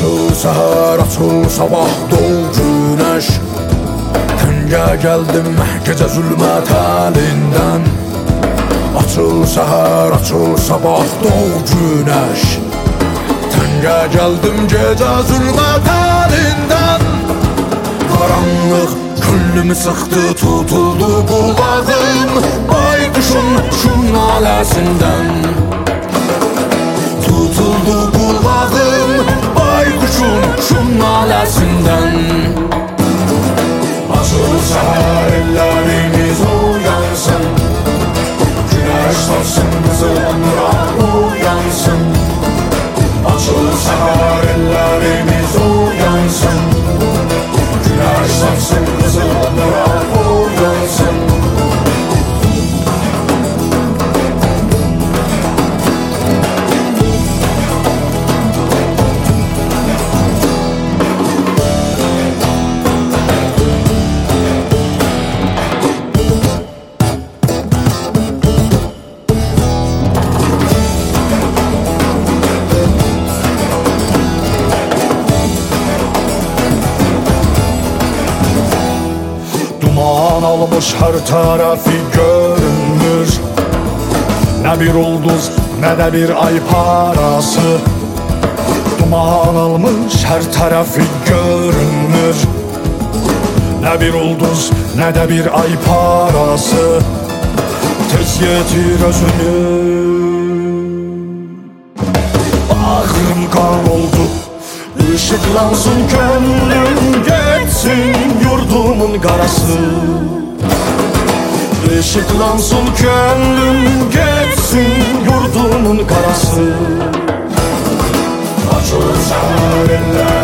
Açıl səhər, açıl sabah, doğ günəş. Təngə gəldim gecə zülmət əlindən Açıl səhər, açıl sabah, doğ günəş. Təngə gəldim gecə zülmət əlindən Qaranlıq küllümü sıxdı, tutuldu qulağım Baykuşun şun naləsindən. Tutuldu qulağım naləsindən Açıl səhər ellərimiz uyansın. Güneş saçsın qızılımra uyansın. Açıl Duman almış her tarafı görünmür Ne bir ulduz ne de bir ay parası. Duman almış her tarafı görünmür Ne bir ulduz ne de bir ay parası. Tez getir özünü. Ahırım kan oldu Işıklansın gönlüm geçsin yurdumun karası Işıklansın gönlüm geçsin yurdumun karası. Açıl sahneler